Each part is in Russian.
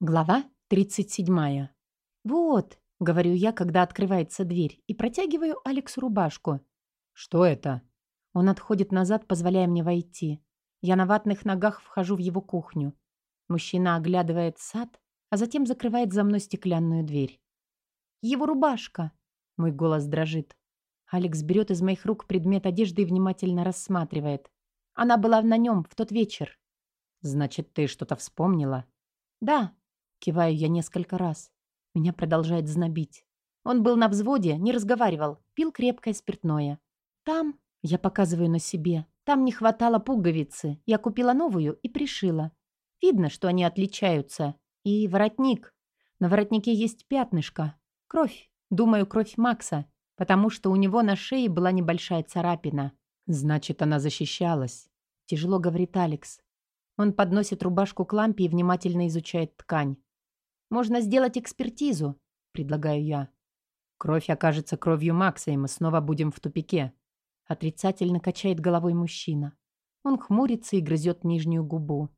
Глава 37. «Вот», — говорю я, когда открывается дверь, и протягиваю Алексу рубашку. «Что это?» Он отходит назад, позволяя мне войти. Я на ватных ногах вхожу в его кухню. Мужчина оглядывает сад, а затем закрывает за мной стеклянную дверь. «Его рубашка!» Мой голос дрожит. Алекс берет из моих рук предмет одежды и внимательно рассматривает. Она была на нем в тот вечер. «Значит, ты что-то вспомнила?» «Да», Киваю я несколько раз. Меня продолжает знобить. Он был на взводе, не разговаривал, пил крепкое спиртное. Там, я показываю на себе, там не хватало пуговицы. Я купила новую и пришила. Видно, что они отличаются. И воротник. На воротнике есть пятнышко. Кровь. Думаю, кровь Макса. Потому что у него на шее была небольшая царапина. Значит, она защищалась. Тяжело говорит Алекс. Он подносит рубашку к лампе и внимательно изучает ткань. Можно сделать экспертизу, предлагаю я. Кровь окажется кровью Макса, и мы снова будем в тупике. Отрицательно качает головой мужчина. Он хмурится и грызет нижнюю губу.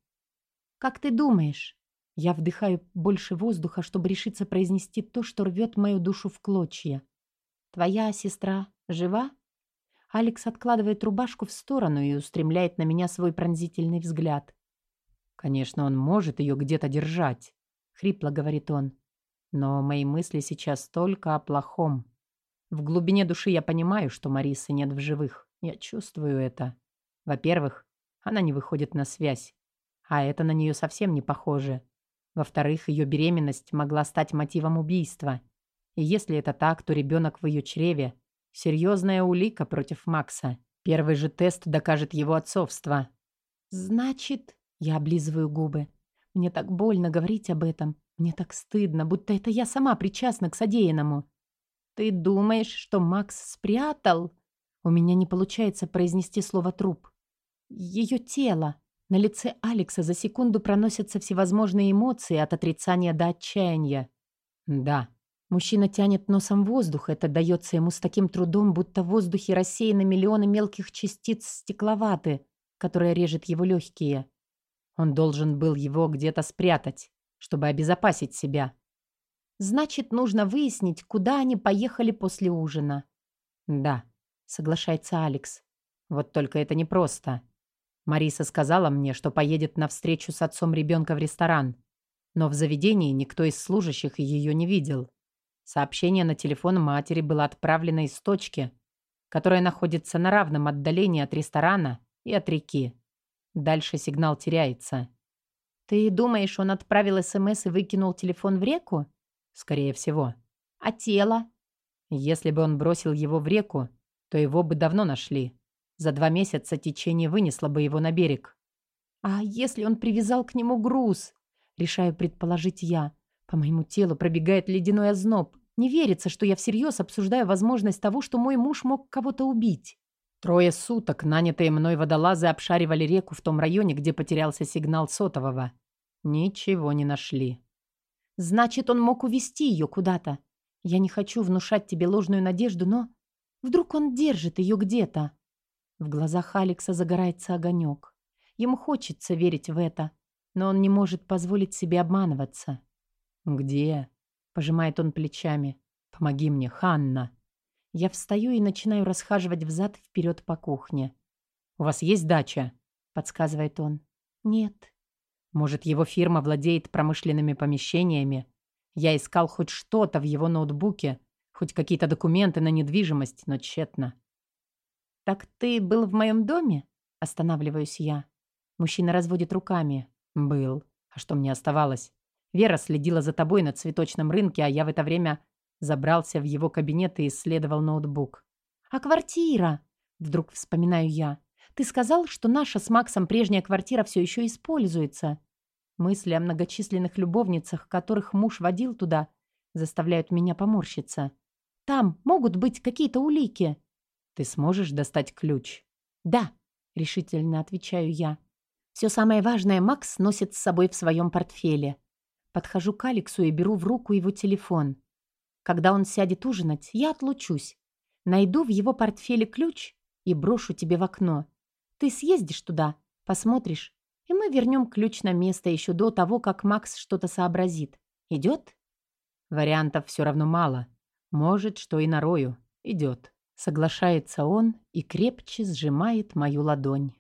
«Как ты думаешь?» Я вдыхаю больше воздуха, чтобы решиться произнести то, что рвет мою душу в клочья. «Твоя сестра жива?» Алекс откладывает рубашку в сторону и устремляет на меня свой пронзительный взгляд. «Конечно, он может ее где-то держать хрипло говорит он. Но мои мысли сейчас только о плохом. В глубине души я понимаю, что Марисы нет в живых. Я чувствую это. Во-первых, она не выходит на связь. А это на нее совсем не похоже. Во-вторых, ее беременность могла стать мотивом убийства. И если это так, то ребенок в ее чреве – серьезная улика против Макса. Первый же тест докажет его отцовство. «Значит...» – я облизываю губы. Мне так больно говорить об этом. Мне так стыдно, будто это я сама причастна к содеянному. Ты думаешь, что Макс спрятал? У меня не получается произнести слово «труп». Ее тело. На лице Алекса за секунду проносятся всевозможные эмоции от отрицания до отчаяния. Да. Мужчина тянет носом воздух. Это дается ему с таким трудом, будто в воздухе рассеяны миллионы мелких частиц стекловаты, которые режет его легкие. Он должен был его где-то спрятать, чтобы обезопасить себя. Значит, нужно выяснить, куда они поехали после ужина. Да, соглашается Алекс. Вот только это непросто. Мариса сказала мне, что поедет на встречу с отцом ребенка в ресторан. Но в заведении никто из служащих ее не видел. Сообщение на телефон матери было отправлено из точки, которая находится на равном отдалении от ресторана и от реки. Дальше сигнал теряется. Ты думаешь, он отправил СМС и выкинул телефон в реку? Скорее всего. А тело? Если бы он бросил его в реку, то его бы давно нашли. За два месяца течение вынесло бы его на берег. А если он привязал к нему груз? Решаю предположить я. По моему телу пробегает ледяной озноб. Не верится, что я всерьез обсуждаю возможность того, что мой муж мог кого-то убить. Трое суток нанятые мной водолазы обшаривали реку в том районе, где потерялся сигнал сотового. Ничего не нашли. Значит, он мог увести ее куда-то. Я не хочу внушать тебе ложную надежду, но... Вдруг он держит ее где-то? В глазах Алекса загорается огонек. Ему хочется верить в это, но он не может позволить себе обманываться. «Где?» — пожимает он плечами. «Помоги мне, Ханна!» Я встаю и начинаю расхаживать взад-вперед по кухне. «У вас есть дача?» — подсказывает он. «Нет». «Может, его фирма владеет промышленными помещениями? Я искал хоть что-то в его ноутбуке, хоть какие-то документы на недвижимость, но тщетно». «Так ты был в моем доме?» — останавливаюсь я. Мужчина разводит руками. «Был. А что мне оставалось? Вера следила за тобой на цветочном рынке, а я в это время Забрался в его кабинет и исследовал ноутбук. «А квартира?» Вдруг вспоминаю я. «Ты сказал, что наша с Максом прежняя квартира все еще используется?» Мысли о многочисленных любовницах, которых муж водил туда, заставляют меня поморщиться. «Там могут быть какие-то улики». «Ты сможешь достать ключ?» «Да», — решительно отвечаю я. Все самое важное Макс носит с собой в своем портфеле. Подхожу к Алексу и беру в руку его телефон. Когда он сядет ужинать, я отлучусь. Найду в его портфеле ключ и брошу тебе в окно. Ты съездишь туда, посмотришь и мы вернем ключ на место еще до того, как Макс что-то сообразит. Идет? Вариантов все равно мало. Может, что и на Рою. Идет. Соглашается он и крепче сжимает мою ладонь.